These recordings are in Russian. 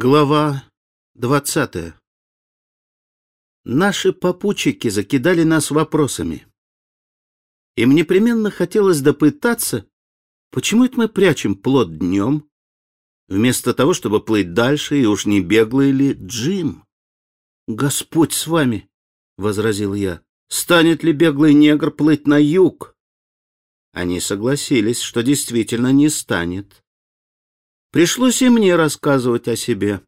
Глава двадцатая Наши попутчики закидали нас вопросами. Им непременно хотелось допытаться, почему это мы прячем плод днем, вместо того, чтобы плыть дальше, и уж не беглый ли Джим? «Господь с вами!» — возразил я. «Станет ли беглый негр плыть на юг?» Они согласились, что действительно не станет. Пришлось и мне рассказывать о себе.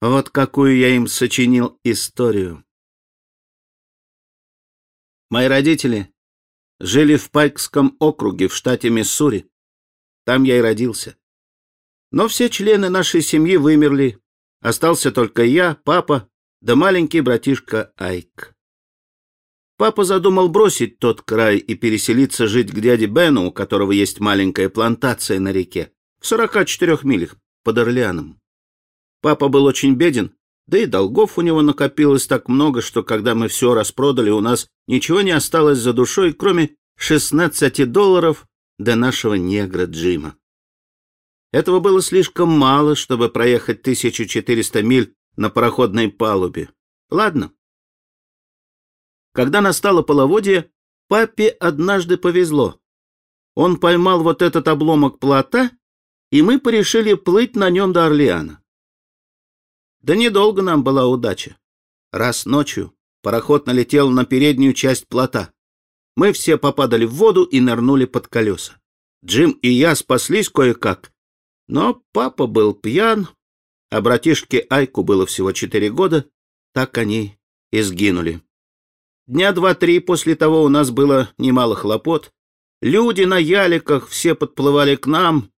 Вот какую я им сочинил историю. Мои родители жили в Пайкском округе в штате Миссури. Там я и родился. Но все члены нашей семьи вымерли. Остался только я, папа, да маленький братишка Айк. Папа задумал бросить тот край и переселиться жить к дяде Бену, у которого есть маленькая плантация на реке, в 44 милях под Орлеаном. Папа был очень беден, да и долгов у него накопилось так много, что когда мы все распродали, у нас ничего не осталось за душой, кроме 16 долларов до нашего негра Джима. Этого было слишком мало, чтобы проехать 1400 миль на пароходной палубе. Ладно. Когда настало половодье, папе однажды повезло. Он поймал вот этот обломок плота, и мы порешили плыть на нем до Орлеана. Да недолго нам была удача. Раз ночью пароход налетел на переднюю часть плота. Мы все попадали в воду и нырнули под колеса. Джим и я спаслись кое-как, но папа был пьян, а братишке Айку было всего четыре года, так они и сгинули. Дня два-три после того у нас было немало хлопот. Люди на яликах все подплывали к нам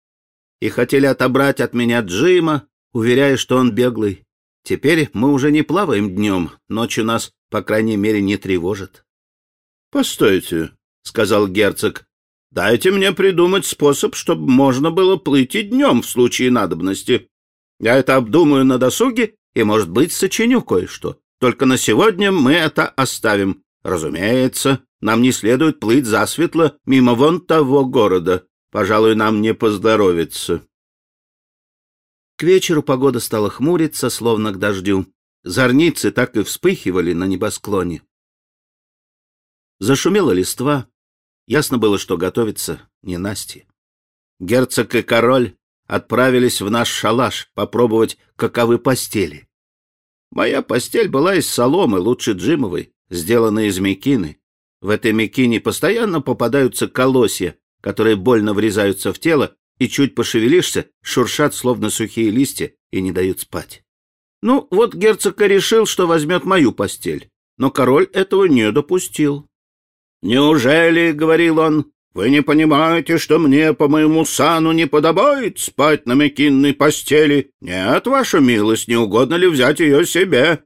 и хотели отобрать от меня Джима, уверяя, что он беглый. Теперь мы уже не плаваем днем, ночью нас, по крайней мере, не тревожит. — Постойте, — сказал герцог, — дайте мне придумать способ, чтобы можно было плыть и днем в случае надобности. Я это обдумаю на досуге и, может быть, сочиню кое-что. Только на сегодня мы это оставим. Разумеется, нам не следует плыть засветло мимо вон того города. Пожалуй, нам не поздоровится. К вечеру погода стала хмуриться, словно к дождю. Зорницы так и вспыхивали на небосклоне. Зашумела листва. Ясно было, что готовится не Насти. Герцог и король отправились в наш шалаш попробовать, каковы постели. Моя постель была из соломы, лучше Джимовой, сделанной из мекины. В этой мекине постоянно попадаются колосья, которые больно врезаются в тело и чуть пошевелишься, шуршат, словно сухие листья, и не дают спать. Ну, вот герцог и решил, что возьмет мою постель, но король этого не допустил. «Неужели, — говорил он, — вы не понимаете, что мне по моему сану не подобает спать на мекинной постели? Нет, ваша милость, не угодно ли взять ее себе?»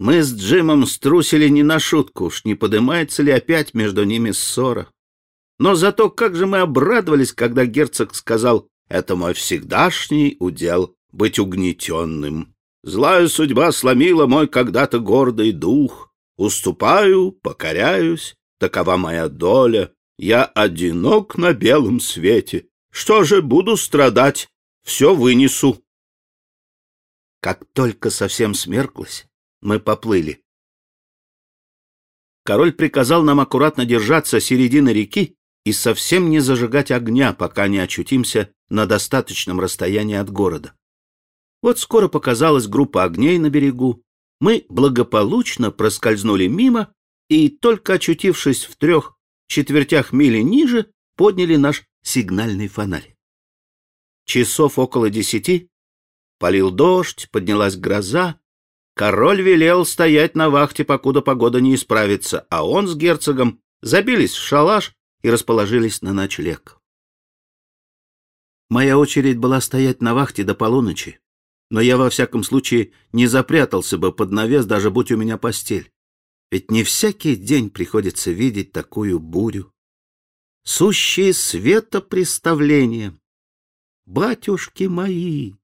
Мы с Джимом струсили не на шутку, уж не поднимается ли опять между ними ссора. Но зато как же мы обрадовались, когда герцог сказал, «Это мой всегдашний удел быть угнетенным. Злая судьба сломила мой когда-то гордый дух. Уступаю, покоряюсь, такова моя доля. Я одинок на белом свете. Что же буду страдать? Все вынесу». Как только совсем смерклось, мы поплыли. Король приказал нам аккуратно держаться середины реки и совсем не зажигать огня, пока не очутимся на достаточном расстоянии от города. Вот скоро показалась группа огней на берегу. Мы благополучно проскользнули мимо и, только очутившись в трех четвертях мили ниже, подняли наш сигнальный фонарь. Часов около десяти полил дождь, поднялась гроза. Король велел стоять на вахте, покуда погода не исправится, а он с герцогом забились в шалаш и расположились на ночлег. Моя очередь была стоять на вахте до полуночи, но я во всяком случае не запрятался бы под навес, даже будь у меня постель. Ведь не всякий день приходится видеть такую бурю. Сущие светопреставления. Батюшки мои!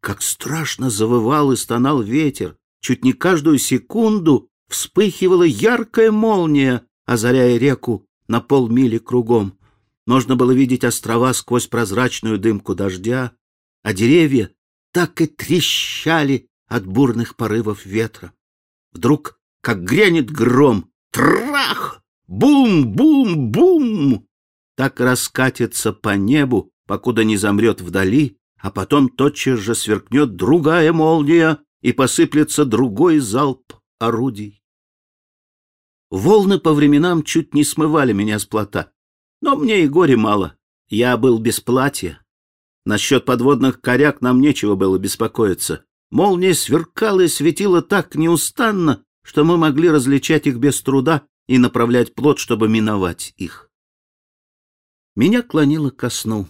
Как страшно завывал и стонал ветер. Чуть не каждую секунду вспыхивала яркая молния, озаряя реку на полмили кругом. Можно было видеть острова сквозь прозрачную дымку дождя, а деревья так и трещали от бурных порывов ветра. Вдруг, как грянет гром, трах! Бум-бум-бум! Так раскатится по небу, покуда не замрет вдали, а потом тотчас же сверкнет другая молния и посыплется другой залп орудий. Волны по временам чуть не смывали меня с плота, но мне и горе мало. Я был без платья. Насчет подводных коряк нам нечего было беспокоиться. Молния сверкала и светила так неустанно, что мы могли различать их без труда и направлять плот, чтобы миновать их. Меня клонило ко сну.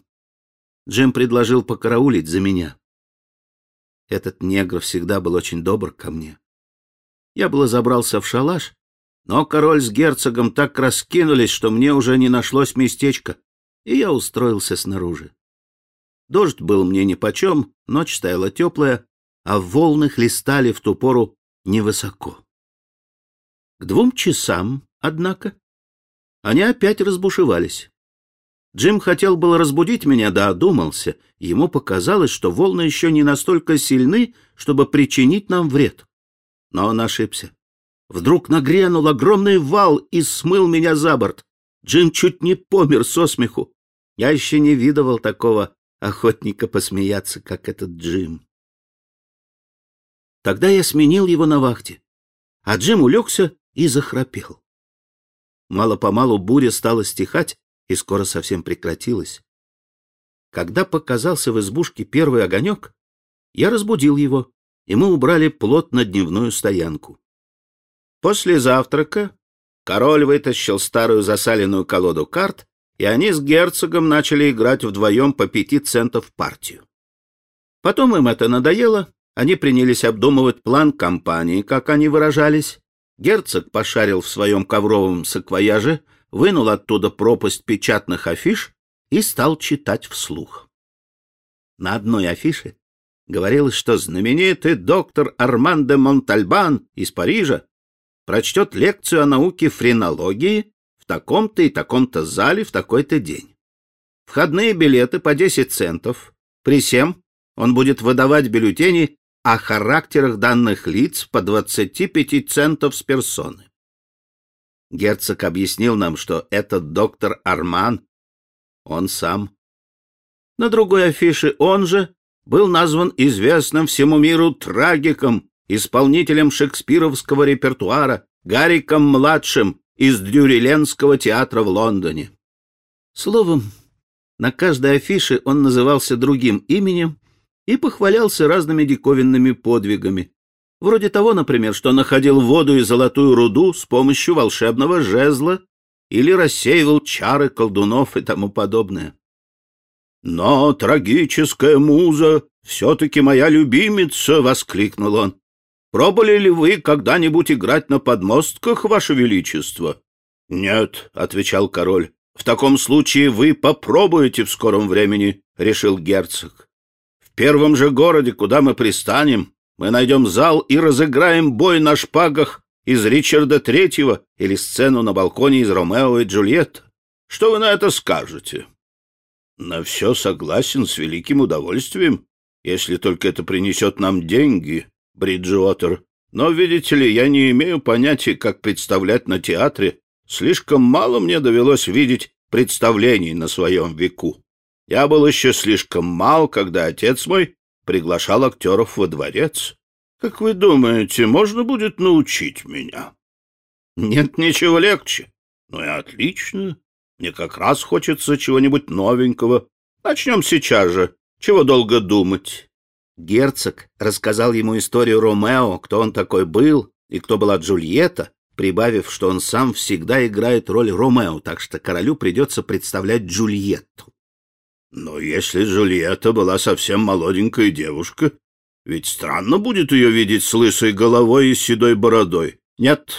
Джим предложил покараулить за меня. Этот негр всегда был очень добр ко мне. Я было забрался в шалаш, но король с герцогом так раскинулись, что мне уже не нашлось местечка, и я устроился снаружи. Дождь был мне нипочем, ночь стояла теплая, а волны хлестали в ту пору невысоко. К двум часам, однако, они опять разбушевались. Джим хотел было разбудить меня, да одумался. Ему показалось, что волны еще не настолько сильны, чтобы причинить нам вред. Но он ошибся. Вдруг нагрянул огромный вал и смыл меня за борт. Джим чуть не помер со смеху. Я еще не видывал такого охотника посмеяться, как этот Джим. Тогда я сменил его на вахте, а Джим улегся и захрапел. Мало-помалу буря стала стихать и скоро совсем прекратилась. Когда показался в избушке первый огонек, я разбудил его, и мы убрали плот на дневную стоянку. После завтрака король вытащил старую засаленную колоду карт, и они с герцогом начали играть вдвоем по пяти центов партию. Потом им это надоело, они принялись обдумывать план кампании, как они выражались. Герцог пошарил в своем ковровом саквояже, вынул оттуда пропасть печатных афиш и стал читать вслух. На одной афише говорилось, что знаменитый доктор Арман де Монтальбан из Парижа прочтет лекцию о науке френологии в таком-то и таком-то зале в такой-то день. Входные билеты по 10 центов. При всем он будет выдавать бюллетени о характерах данных лиц по 25 центов с персоны. Герцог объяснил нам, что этот доктор Арман, он сам. На другой афише он же был назван известным всему миру трагиком, исполнителем шекспировского репертуара, Гариком-младшим из Дрюриленского театра в Лондоне. Словом, на каждой афише он назывался другим именем и похвалялся разными диковинными подвигами, Вроде того, например, что находил воду и золотую руду с помощью волшебного жезла или рассеивал чары колдунов и тому подобное. «Но трагическая муза все-таки моя любимица!» — воскликнул он. «Пробовали ли вы когда-нибудь играть на подмостках, ваше величество?» «Нет», — отвечал король. «В таком случае вы попробуете в скором времени», — решил герцог. «В первом же городе, куда мы пристанем, мы найдем зал и разыграем бой на шпагах из Ричарда Третьего или сцену на балконе из Ромео и Джульетта. Что вы на это скажете? На все согласен с великим удовольствием, если только это принесет нам деньги, Бриджуотер. Но, видите ли, я не имею понятия, как представлять на театре. Слишком мало мне довелось видеть представлений на своем веку. Я был еще слишком мал, когда отец мой приглашал актеров во дворец. Как вы думаете, можно будет научить меня? Нет ничего легче. Ну и отлично. Мне как раз хочется чего-нибудь новенького. Начнем сейчас же. Чего долго думать? Герцог рассказал ему историю Ромео, кто он такой был и кто была Джульетта, прибавив, что он сам всегда играет роль Ромео, так что королю придется представлять Джульетту. Но если Джульетта была совсем молоденькая девушка, ведь странно будет ее видеть с лысой головой и седой бородой. Нет,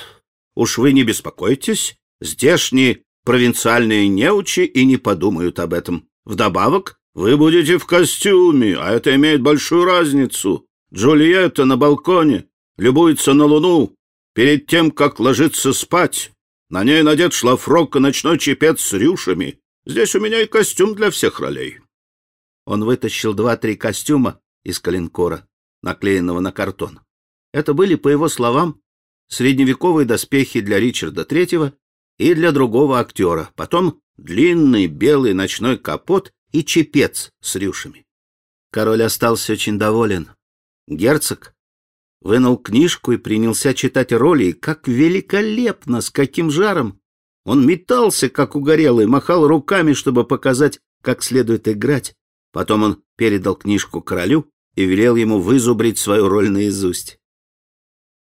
уж вы не беспокойтесь, здешние провинциальные неучи и не подумают об этом. Вдобавок, вы будете в костюме, а это имеет большую разницу. Джульетта на балконе любуется на луну перед тем, как ложиться спать. На ней надет шлафрок и ночной чепец с рюшами. Здесь у меня и костюм для всех ролей. Он вытащил два-три костюма из калинкора, наклеенного на картон. Это были, по его словам, средневековые доспехи для Ричарда III и для другого актера, потом длинный белый ночной капот и чепец с рюшами. Король остался очень доволен. Герцог вынул книжку и принялся читать роли, и как великолепно, с каким жаром! Он метался, как угорелый, махал руками, чтобы показать, как следует играть. Потом он передал книжку королю и велел ему вызубрить свою роль наизусть.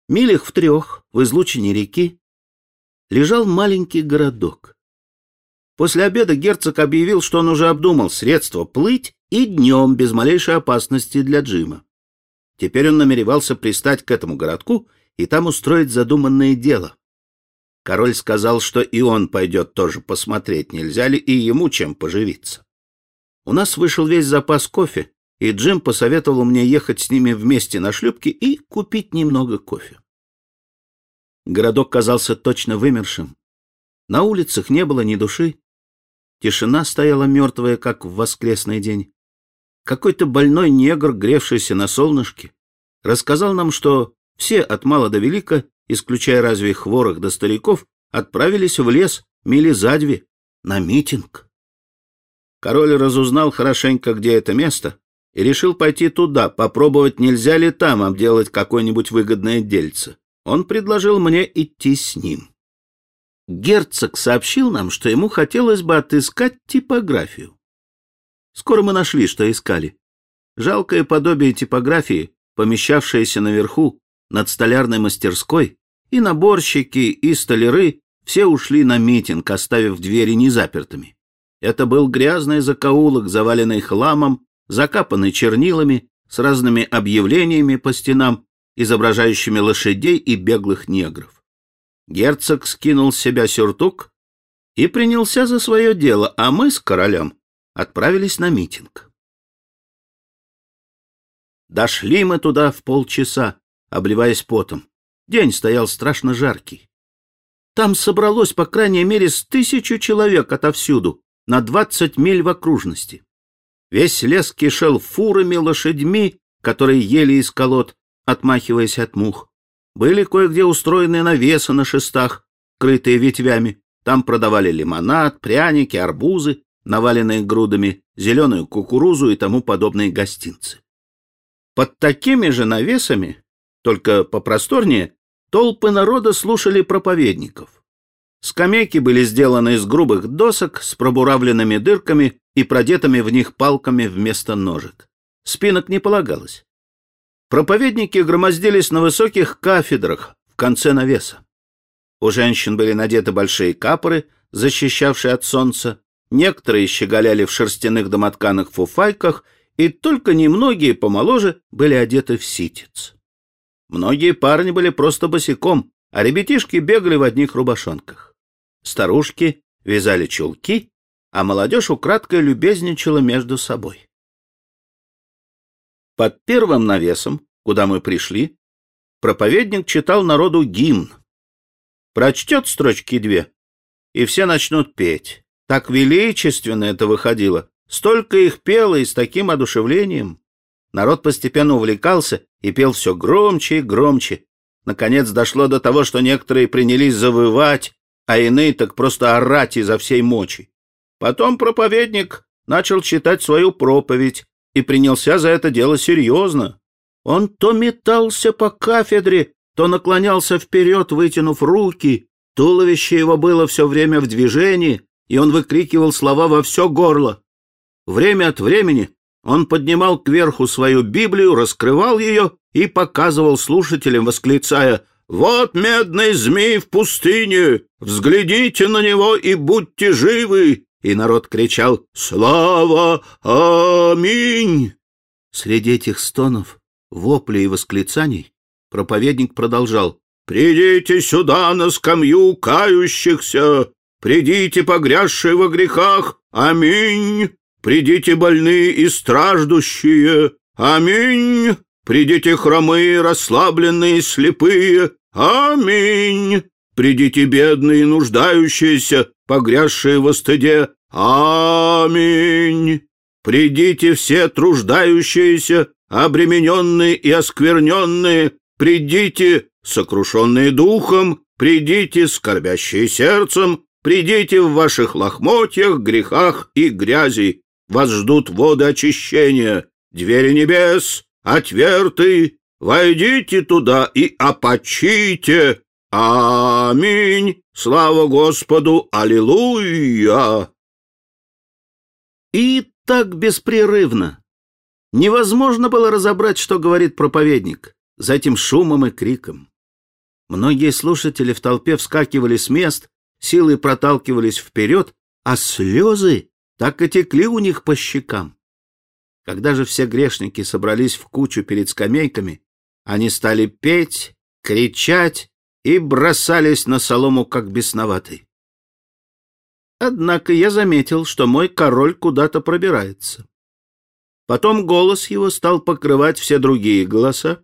Милях в трех, в излучине реки, лежал маленький городок. После обеда герцог объявил, что он уже обдумал средства плыть и днем без малейшей опасности для Джима. Теперь он намеревался пристать к этому городку и там устроить задуманное дело. Король сказал, что и он пойдет тоже посмотреть, нельзя ли и ему чем поживиться. У нас вышел весь запас кофе, и Джим посоветовал мне ехать с ними вместе на шлюпке и купить немного кофе. Городок казался точно вымершим. На улицах не было ни души. Тишина стояла мертвая, как в воскресный день. Какой-то больной негр, гревшийся на солнышке, рассказал нам, что все от мала до велика, исключая разве хворых до стариков, отправились в лес мили за две на митинг. Король разузнал хорошенько, где это место, и решил пойти туда, попробовать, нельзя ли там обделать какое-нибудь выгодное дельце. Он предложил мне идти с ним. Герцог сообщил нам, что ему хотелось бы отыскать типографию. Скоро мы нашли, что искали. Жалкое подобие типографии, помещавшееся наверху, над столярной мастерской, и наборщики, и столяры все ушли на митинг, оставив двери незапертыми. Это был грязный закоулок, заваленный хламом, закапанный чернилами, с разными объявлениями по стенам, изображающими лошадей и беглых негров. Герцог скинул с себя сюртук и принялся за свое дело, а мы с королем отправились на митинг. Дошли мы туда в полчаса, обливаясь потом. День стоял страшно жаркий. Там собралось, по крайней мере, с тысячу человек отовсюду, на двадцать миль в окружности. Весь лес кишел фурами, лошадьми, которые ели из колод, отмахиваясь от мух. Были кое-где устроены навесы на шестах, крытые ветвями. Там продавали лимонад, пряники, арбузы, наваленные грудами, зеленую кукурузу и тому подобные гостинцы. Под такими же навесами, только попросторнее, толпы народа слушали проповедников. Скамейки были сделаны из грубых досок с пробуравленными дырками и продетыми в них палками вместо ножек. Спинок не полагалось. Проповедники громоздились на высоких кафедрах в конце навеса. У женщин были надеты большие капоры, защищавшие от солнца, некоторые щеголяли в шерстяных домотканых фуфайках, и только немногие помоложе были одеты в ситец. Многие парни были просто босиком, а ребятишки бегали в одних рубашонках. Старушки вязали чулки, а молодежь украдкой любезничала между собой. Под первым навесом, куда мы пришли, проповедник читал народу гимн. Прочтет строчки две, и все начнут петь. Так величественно это выходило. Столько их пело и с таким одушевлением. Народ постепенно увлекался и пел все громче и громче. Наконец дошло до того, что некоторые принялись завывать, а иные так просто орать изо всей мочи. Потом проповедник начал читать свою проповедь и принялся за это дело серьезно. Он то метался по кафедре, то наклонялся вперед, вытянув руки, туловище его было все время в движении, и он выкрикивал слова во все горло. Время от времени он поднимал кверху свою Библию, раскрывал ее и показывал слушателям, восклицая «Вот медный змей в пустыне! Взглядите на него и будьте живы!» И народ кричал «Слава! Аминь!» Среди этих стонов, воплей и восклицаний проповедник продолжал «Придите сюда на скамью кающихся! Придите, погрязшие во грехах! Аминь! Придите, больные и страждущие! Аминь! Придите хромые, расслабленные, слепые. Аминь. Придите бедные и нуждающиеся, погрязшие во стыде. Аминь. Придите все труждающиеся. обремененные и оскверненные, придите, сокрушенные духом, придите, скорбящие сердцем, придите в ваших лохмотьях, грехах и грязи. Вас ждут воды очищения, двери небес, отверты, войдите туда и опочите. Аминь. Слава Господу! Аллилуйя! И так беспрерывно. Невозможно было разобрать, что говорит проповедник, за этим шумом и криком. Многие слушатели в толпе вскакивали с мест, силой проталкивались вперед, а слезы так и текли у них по щекам. Когда же все грешники собрались в кучу перед скамейками, они стали петь, кричать и бросались на солому, как бесноватый. Однако я заметил, что мой король куда-то пробирается. Потом голос его стал покрывать все другие голоса.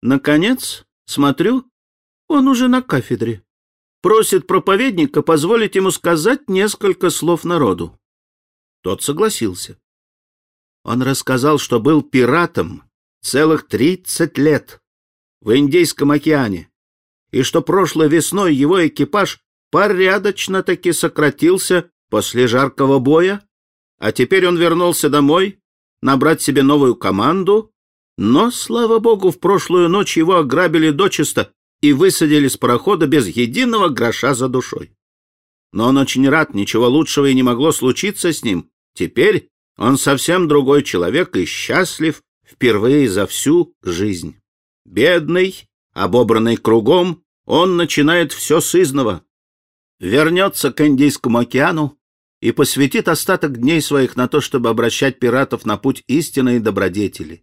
Наконец, смотрю, он уже на кафедре. Просит проповедника позволить ему сказать несколько слов народу. Тот согласился. Он рассказал, что был пиратом целых тридцать лет в Индийском океане, и что прошлой весной его экипаж порядочно-таки сократился после жаркого боя, а теперь он вернулся домой набрать себе новую команду, но, слава богу, в прошлую ночь его ограбили дочисто и высадили с парохода без единого гроша за душой. Но он очень рад, ничего лучшего и не могло случиться с ним. Теперь он совсем другой человек и счастлив впервые за всю жизнь. Бедный, обобранный кругом, он начинает все с изного. Вернется к Индийскому океану, и посвятит остаток дней своих на то, чтобы обращать пиратов на путь истины и добродетели.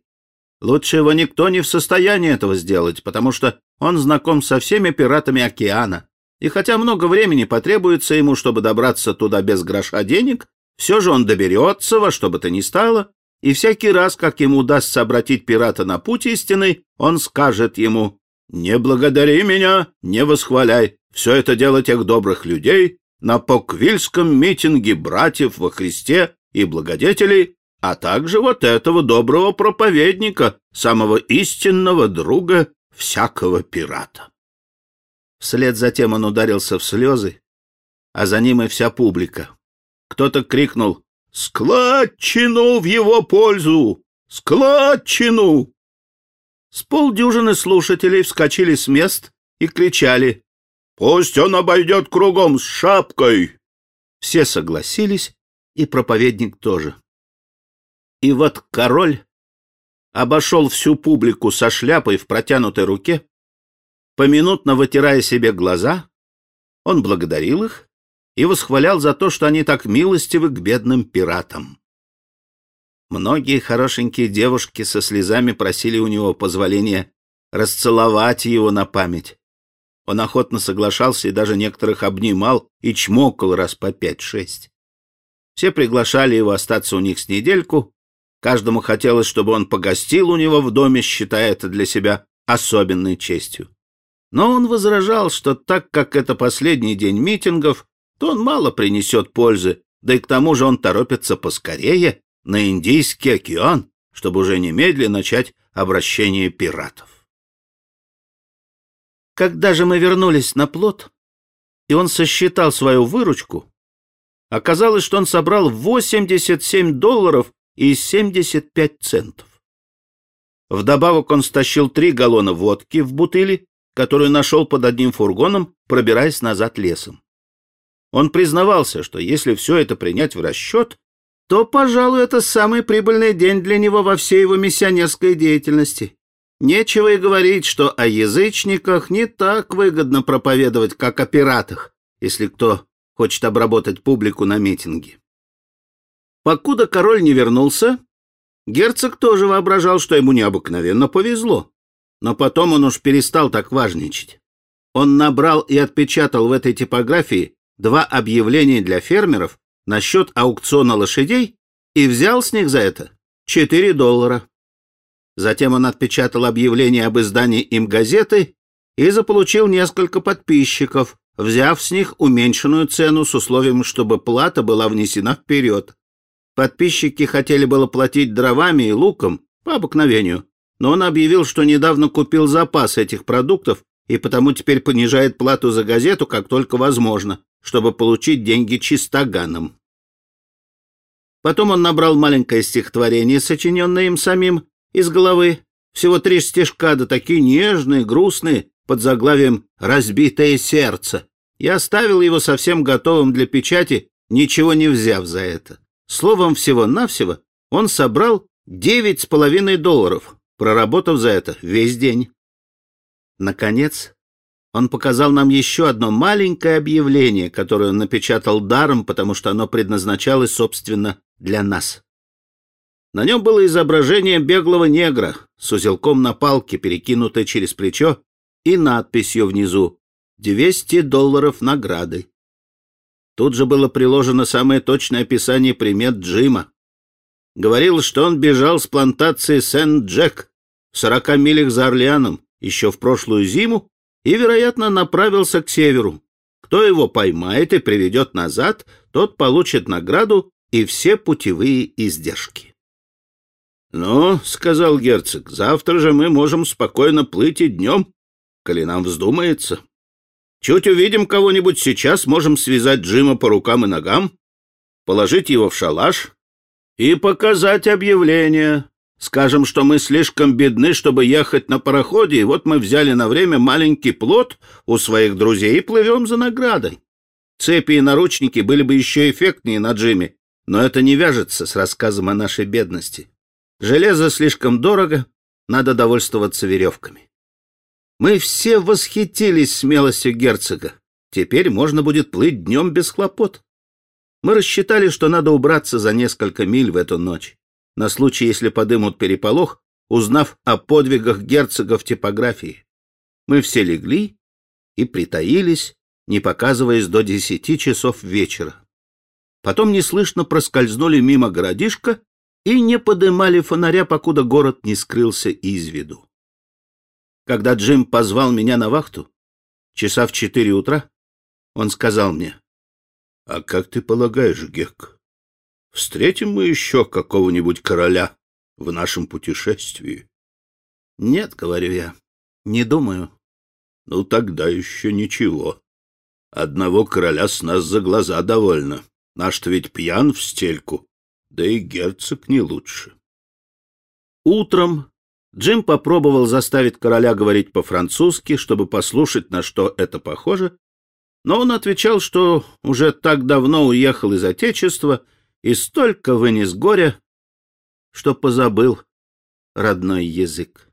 Лучше его никто не в состоянии этого сделать, потому что он знаком со всеми пиратами океана, и хотя много времени потребуется ему, чтобы добраться туда без гроша денег, все же он доберется во что бы то ни стало, и всякий раз, как ему удастся обратить пирата на путь истины, он скажет ему «Не благодари меня, не восхваляй, все это дело тех добрых людей, на поквильском митинге братьев во Христе и благодетелей, а также вот этого доброго проповедника, самого истинного друга всякого пирата. Вслед за тем он ударился в слезы, а за ним и вся публика. Кто-то крикнул «Складчину в его пользу! Складчину!» С полдюжины слушателей вскочили с мест и кричали Пусть он обойдет кругом с шапкой. Все согласились, и проповедник тоже. И вот король обошел всю публику со шляпой в протянутой руке, поминутно вытирая себе глаза, он благодарил их и восхвалял за то, что они так милостивы к бедным пиратам. Многие хорошенькие девушки со слезами просили у него позволения расцеловать его на память. Он охотно соглашался и даже некоторых обнимал и чмокал раз по пять-шесть. Все приглашали его остаться у них с недельку. Каждому хотелось, чтобы он погостил у него в доме, считая это для себя особенной честью. Но он возражал, что так как это последний день митингов, то он мало принесет пользы, да и к тому же он торопится поскорее на Индийский океан, чтобы уже немедленно начать обращение пиратов. Когда же мы вернулись на плот, и он сосчитал свою выручку, оказалось, что он собрал 87 долларов и 75 центов. Вдобавок он стащил три галлона водки в бутыли, которую нашел под одним фургоном, пробираясь назад лесом. Он признавался, что если все это принять в расчет, то, пожалуй, это самый прибыльный день для него во всей его миссионерской деятельности. Нечего и говорить, что о язычниках не так выгодно проповедовать, как о пиратах, если кто хочет обработать публику на митинге. Покуда король не вернулся, герцог тоже воображал, что ему необыкновенно повезло. Но потом он уж перестал так важничать. Он набрал и отпечатал в этой типографии два объявления для фермеров насчет аукциона лошадей и взял с них за это 4 доллара. Затем он отпечатал объявление об издании им газеты и заполучил несколько подписчиков, взяв с них уменьшенную цену с условием, чтобы плата была внесена вперед. Подписчики хотели было платить дровами и луком, по обыкновению. Но он объявил, что недавно купил запас этих продуктов и потому теперь понижает плату за газету, как только возможно, чтобы получить деньги чистоганом. Потом он набрал маленькое стихотворение, сочиненное им самим, из головы. Всего три стишка, да такие нежные, грустные, под заглавием «Разбитое сердце». Я оставил его совсем готовым для печати, ничего не взяв за это. Словом, всего-навсего он собрал девять с половиной долларов, проработав за это весь день. Наконец, он показал нам еще одно маленькое объявление, которое он напечатал даром, потому что оно предназначалось, собственно, для нас. На нем было изображение беглого негра с узелком на палке, перекинутой через плечо, и надписью внизу «200 долларов награды». Тут же было приложено самое точное описание примет Джима. Говорил, что он бежал с плантации Сент-Джек в 40 милях за Орлеаном еще в прошлую зиму и, вероятно, направился к северу. Кто его поймает и приведет назад, тот получит награду и все путевые издержки. «Ну, — сказал герцог, — завтра же мы можем спокойно плыть и днем, коли нам вздумается. Чуть увидим кого-нибудь сейчас, можем связать Джима по рукам и ногам, положить его в шалаш и показать объявление. Скажем, что мы слишком бедны, чтобы ехать на пароходе, и вот мы взяли на время маленький плот у своих друзей и плывем за наградой. Цепи и наручники были бы еще эффектнее на Джиме, но это не вяжется с рассказом о нашей бедности. Железо слишком дорого, надо довольствоваться веревками. Мы все восхитились смелостью герцога. Теперь можно будет плыть днем без хлопот. Мы рассчитали, что надо убраться за несколько миль в эту ночь, на случай, если подымут переполох, узнав о подвигах герцога в типографии. Мы все легли и притаились, не показываясь до десяти часов вечера. Потом неслышно проскользнули мимо городишка и не подымали фонаря, покуда город не скрылся из виду. Когда Джим позвал меня на вахту, часа в четыре утра, он сказал мне, «А как ты полагаешь, Гек, встретим мы еще какого-нибудь короля в нашем путешествии?» «Нет», — говорю я, — «не думаю». «Ну, тогда еще ничего. Одного короля с нас за глаза довольно». Наш-то ведь пьян в стельку, да и герцог не лучше. Утром Джим попробовал заставить короля говорить по-французски, чтобы послушать, на что это похоже, но он отвечал, что уже так давно уехал из Отечества и столько вынес горя, что позабыл родной язык.